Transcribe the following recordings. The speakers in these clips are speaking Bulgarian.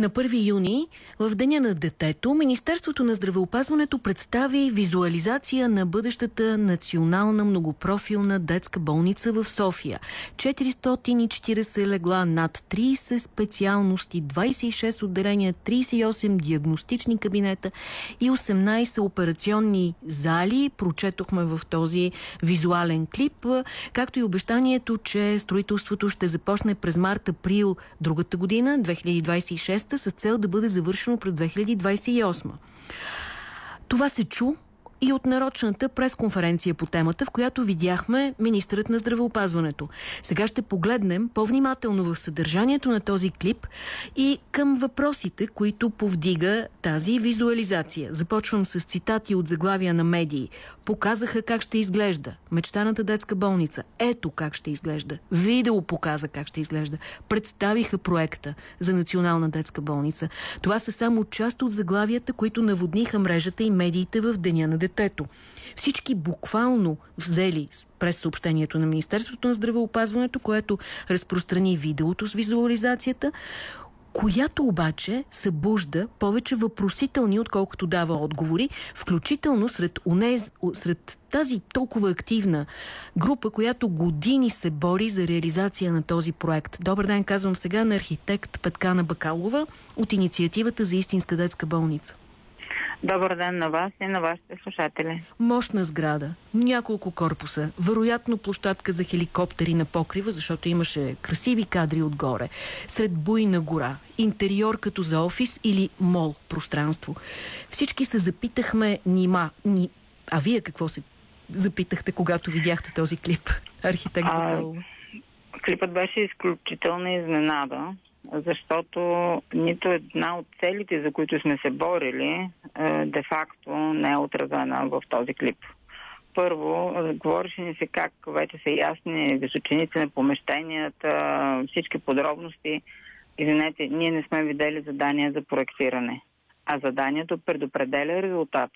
На 1 юни, в Деня на детето, Министерството на здравеопазването представи визуализация на бъдещата национална многопрофилна детска болница в София. 440 легла, над 30 специалности, 26 отделения, 38 диагностични кабинета и 18 операционни зали. Прочетохме в този визуален клип, както и обещанието, че строителството ще започне през март-април другата година, 2026 с цел да бъде завършено през 2028. Това се чу и от нарочната пресконференция по темата, в която видяхме министърът на здравеопазването. Сега ще погледнем по-внимателно в съдържанието на този клип и към въпросите, които повдига тази визуализация. Започвам с цитати от заглавия на медии. Показаха как ще изглежда мечтаната детска болница. Ето как ще изглежда. Видео показа как ще изглежда. Представиха проекта за национална детска болница. Това са само част от заглавията, които наводниха мрежата и медиите в деня на детето детето. Всички буквално взели през съобщението на Министерството на здравеопазването, което разпространи видеото с визуализацията, която обаче събужда повече въпросителни, отколкото дава отговори, включително сред, унез, сред тази толкова активна група, която години се бори за реализация на този проект. Добър ден, казвам сега на архитект Петкана Бакалова от инициативата за истинска детска болница. Добър ден на вас и на вашите слушатели. Мощна сграда, няколко корпуса, вероятно площадка за хеликоптери на покрива, защото имаше красиви кадри отгоре, сред буйна гора, интериор като за офис или мол пространство. Всички се запитахме нима, ни... а вие какво се запитахте, когато видяхте този клип, архитект а, Клипът беше изключителна изненада защото нито една от целите, за които сме се борили, е, де-факто не е отразена в този клип. Първо, говореше ни се как вече са ясни височините на помещенията, всички подробности. Извинете, ние не сме видели задание за проектиране, а заданието предопределя резултат.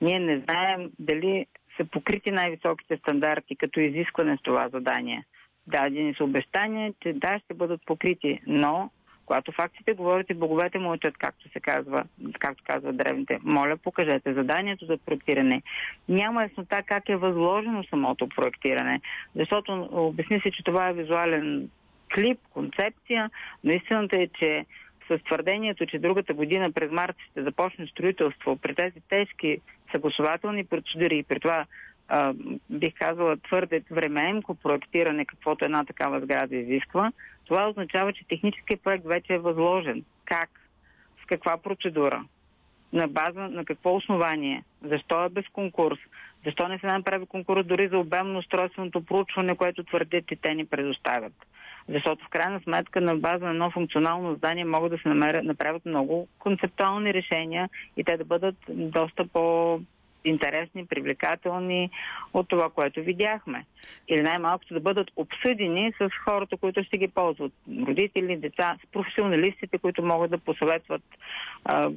Ние не знаем дали са покрити най-високите стандарти като изискване с това задание – дадени са обещания, че да, ще бъдат покрити, но когато фактите говорят и боговете мълчат, както се казва, както казват древните, моля, покажете заданието за проектиране. Няма яснота как е възложено самото проектиране, защото обясни се, че това е визуален клип, концепция, но истината е, че с твърдението, че другата година през март ще започне строителство при тези тежки съгласователни процедури и при това а, бих казала, твърде времеемко проектиране, каквото една такава сграда изисква, това означава, че техническият проект вече е възложен. Как? С каква процедура? На база на какво основание? Защо е без конкурс? Защо не се направи конкурс дори за обемно устройственото проучване, което твърдят, че те ни предоставят? Защото в крайна сметка на база на едно функционално здание могат да се намерят, направят много концептуални решения и те да бъдат доста по интересни, привлекателни от това, което видяхме. Или най-малкото да бъдат обсъдени с хората, които ще ги ползват. Родители, деца, с професионалистите, които могат да посъветват а,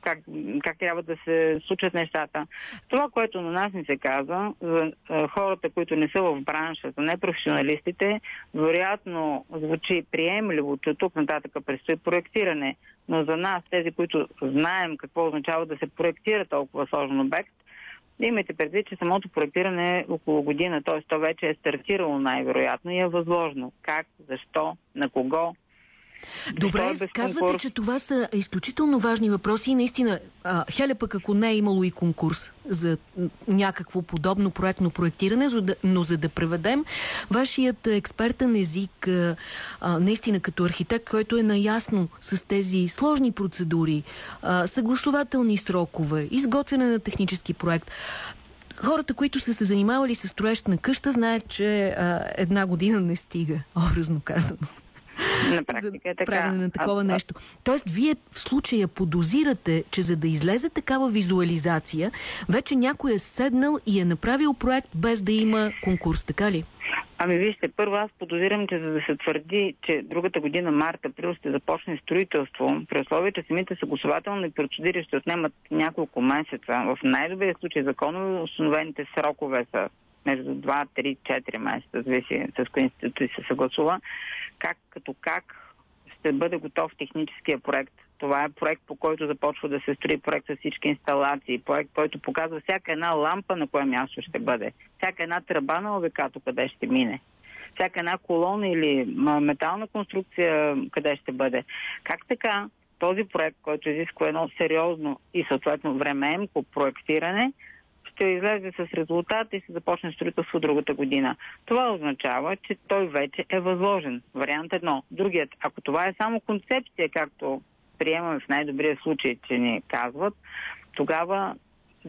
как, как трябва да се случат нещата. Това, което на нас ни се каза, за а, хората, които не са в бранша, за непрофесионалистите, вероятно звучи приемливо, че тук нататък предстои проектиране. Но за нас, тези, които знаем какво означава да се проектира толкова сложен обект, Имайте предвид, че самото проектиране е около година, т.е. то вече е стартирало най-вероятно и е възложно. Как, защо, на кого, Добре, е казвате, че това са изключително важни въпроси и наистина, а, хеле пък ако не е имало и конкурс за някакво подобно проектно проектиране, но за да преведем вашият експертен език, а, наистина като архитект, който е наясно с тези сложни процедури, а, съгласователни срокове, изготвяне на технически проект, Хората, които са се занимавали с строеж на къща, знаят, че а, една година не стига, образно казано. На практика е така. правене на такова а, нещо. Тоест, вие в случая подозирате, че за да излезе такава визуализация, вече някой е седнал и е направил проект без да има конкурс, така ли? Ами вижте, първо аз подозирам, че за да се твърди, че другата година, март, април ще започне строителство, при условие, че самите съгласователни процедури ще отнемат няколко месеца, в най-добрия случай законово установените срокове са между 2, 3, 4 месеца, зависи с кои институции се съгласува, как като как ще бъде готов техническия проект. Това е проект, по който започва да се строи проект с всички инсталации. Проект, който показва всяка една лампа на кое място ще бъде. Всяка една тръба на ОВК-то къде ще мине. Всяка една колона или метална конструкция къде ще бъде. Как така този проект, който изисква едно сериозно и съответно времеемко проектиране, ще излезе с резултат и се започне строителство другата година. Това означава, че той вече е възложен. Вариант едно. Другият, ако това е само концепция, както приемаме в най-добрия случай, че ни казват, тогава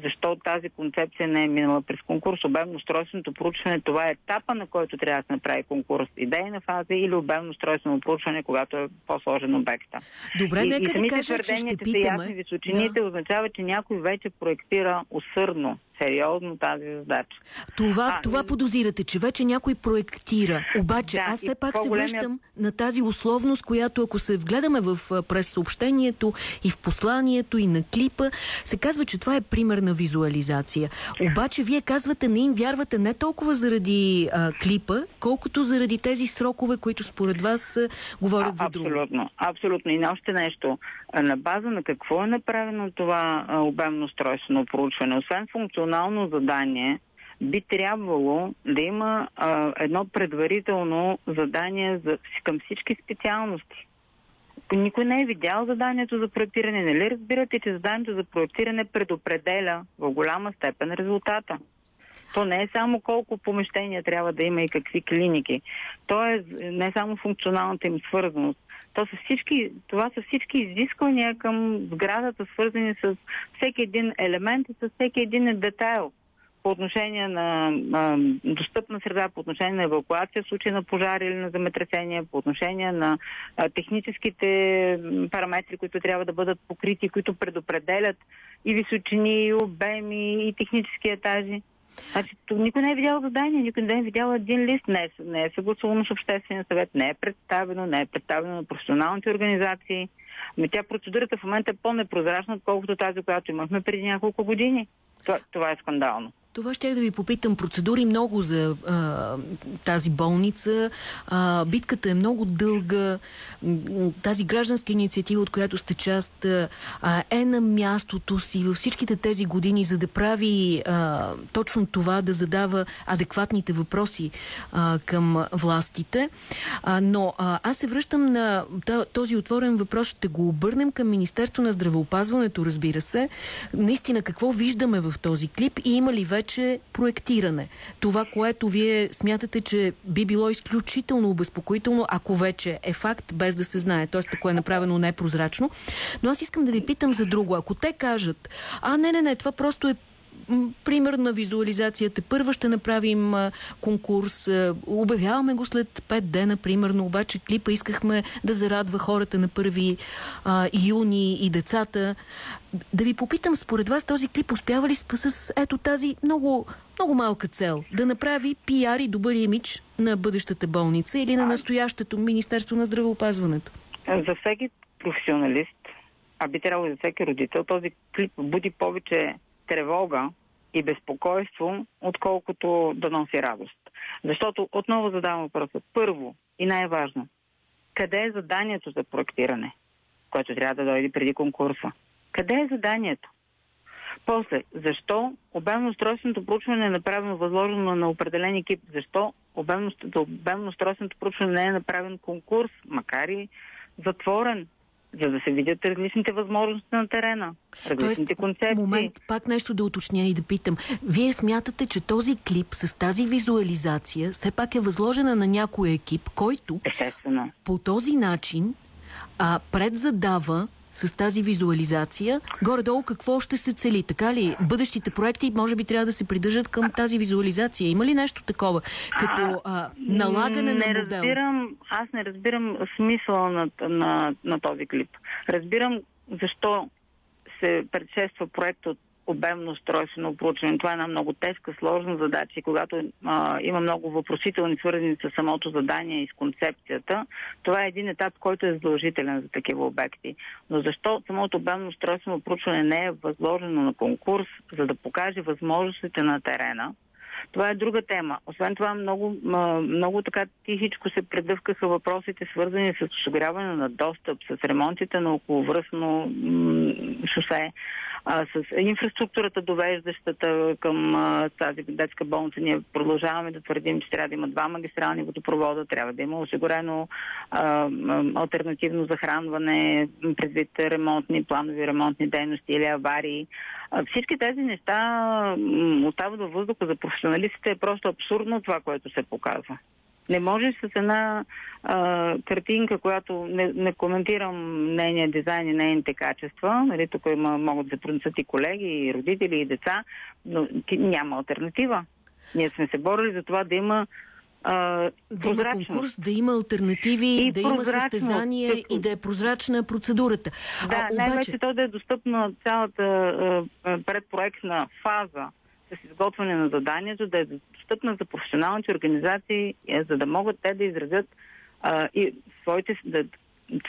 защо тази концепция не е минала през конкурс. Обемно устройственото проучване, това е етапа, на който трябва да се направи конкурс. Идейна фаза или обемно устройствено проучване, когато е по-сложен обекта. Добре, и, нека и да кажа, че ще питаме. Ясни, височините да. означава, че някой вече проектира усърдно сериозно тази задача. Това, а, това подозирате, че вече някой проектира. Обаче, да, аз все пак се връщам на тази условност, която ако се вгледаме в през съобщението и в посланието и на клипа, се казва, че това е пример на визуализация. Обаче, вие казвате, не им вярвате не толкова заради а, клипа, колкото заради тези срокове, които според вас а, говорят а, за друго. Абсолютно, абсолютно. И още нещо. На база на какво е направено това обемно устройствено проучване? Освен функционално задание би трябвало да има а, едно предварително задание за, към всички специалности. Никой не е видял заданието за проектиране. Нали разбирате, че заданието за проектиране предопределя в голяма степен резултата? То не е само колко помещения трябва да има и какви клиники. То е не само функционалната им свързаност. То са всички, това са всички изисквания към сградата, свързани с всеки един елемент и с всеки един детайл по отношение на а, достъпна среда, по отношение на евакуация в случай на пожар или на земетресение, по отношение на а, техническите параметри, които трябва да бъдат покрити, които предопределят и височини, и обеми, и технически етажи. Значи, никой не е видял задание, никой не е видял един лист, не е, не е съгласувано с обществения съвет, не е представено, не е представено на професионалните организации. Ами тя процедурата в момента е по-непрозрачна, отколкото тази, която имахме преди няколко години. Това, това е скандално. Това ще да ви попитам. Процедури много за а, тази болница. А, битката е много дълга. Тази гражданска инициатива, от която сте част, а, е на мястото си във всичките тези години, за да прави а, точно това, да задава адекватните въпроси а, към властите. А, но а, аз се връщам на този отворен въпрос. Ще го обърнем към Министерство на здравеопазването, разбира се. Наистина, какво виждаме в този клип и има ли вече вече проектиране. Това, което вие смятате, че би било изключително обезпокоително, ако вече е факт, без да се знае, т.е. ако е направено непрозрачно. Но аз искам да ви питам за друго. Ако те кажат, а не, не, не, това просто е пример на визуализацията. Първа ще направим а, конкурс. А, обявяваме го след 5 дена, примерно. Обаче клипа искахме да зарадва хората на 1 а, юни и децата. Да ви попитам, според вас този клип успява ли с, ето тази много, много малка цел? Да направи пиар и добър имидж на бъдещата болница или на настоящето Министерство на здравеопазването? За всеки професионалист, а би трябвало за всеки родител, този клип буди повече тревога и безпокойство, отколкото да носи радост. Защото отново задавам въпроса. Първо и най-важно, къде е заданието за проектиране, което трябва да дойде преди конкурса? Къде е заданието? После, защо обемно устройственото проучване е направено възложено на определен екип? Защо обемно, обемно устройственото проучване не е направен конкурс, макар и затворен? За да се видят различните възможности на терена, различните Тоест, концепции. момент, пак нещо да уточня и да питам. Вие смятате, че този клип с тази визуализация все пак е възложена на някой екип, който Естествено. по този начин а, предзадава с тази визуализация, горе-долу какво ще се цели? Така ли? Бъдещите проекти може би трябва да се придържат към тази визуализация. Има ли нещо такова? Като а, налагане не на модел? Разбирам, аз не разбирам смисъла на, на, на този клип. Разбирам защо се предшества проект от обемно устройствено проучване. Това е една много тежка, сложна задача и когато а, има много въпросителни, свързани с самото задание и с концепцията, това е един етап, който е задължителен за такива обекти. Но защо самото обемно устройствено проучване не е възложено на конкурс, за да покаже възможностите на терена, Това е друга тема. Освен това, много, много така тихичко се предъвкаха въпросите, свързани с осигуряване на достъп, с ремонтите на околовръстно шосе, а, с инфраструктурата, довеждащата към а, тази детска болница. Ние продължаваме да твърдим, че трябва да има два магистрални водопровода, трябва да има осигурено а, альтернативно захранване, предвид ремонтни, планови ремонтни дейности или аварии. Всички тези неща остават във въздуха за професионалистите. Е просто абсурдно това, което се показва. Не може с една а, картинка, която не, не коментирам нейния дизайн и нейните качества, нали, тук има, могат да принесат и колеги, и родители, и деца, но няма альтернатива. Ние сме се борили за това да има а, да има конкурс, да има альтернативи, и да има състезание и да е прозрачна процедурата. Да, а, обаче... най-вече то да е достъпна цялата а, предпроектна фаза с изготвяне на заданието, да е достъпна за професионалните организации, е, за да могат те да изразят а, и своите, да,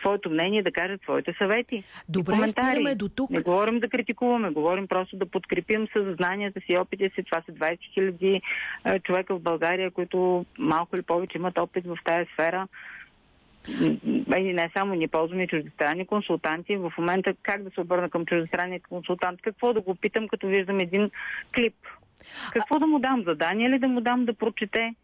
твоето мнение, да кажат своите съвети. Добре, коментари. до тук. Не говорим да критикуваме, говорим просто да подкрепим съзнанията си, опитите си. Това са 20 хиляди човека в България, които малко или повече имат опит в тази сфера. И не само ни ползваме чуждестранни консултанти. В момента как да се обърна към чуждестранния консултант? Какво да го питам, като виждам един клип? Какво да му дам? Задание ли да му дам да прочете?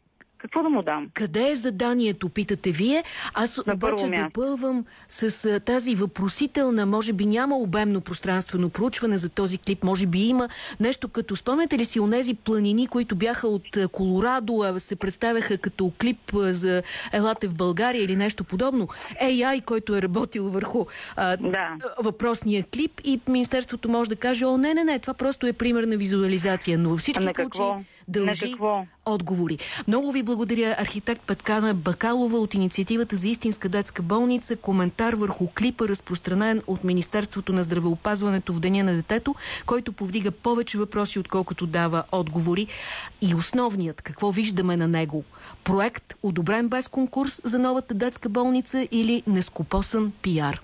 Какво да му дам? Къде е заданието, питате вие? Аз На обаче допълвам с а, тази въпросителна, може би няма обемно пространствено проучване за този клип, може би има нещо като, спомняте ли си онези планини, които бяха от Колорадо, а се представяха като клип за Елате в България или нещо подобно? AI, който е работил върху а, да. въпросния клип и Министерството може да каже, о, не, не, не, това просто е пример на визуализация, но във всички случаи... Какво? Дължи отговори. Много ви благодаря, архитект Петкана Бакалова от инициативата за истинска детска болница. Коментар върху клипа, разпространен от Министерството на здравеопазването в Деня на детето, който повдига повече въпроси, отколкото дава отговори. И основният, какво виждаме на него? Проект, одобрен без конкурс за новата детска болница или нескопосан пиар?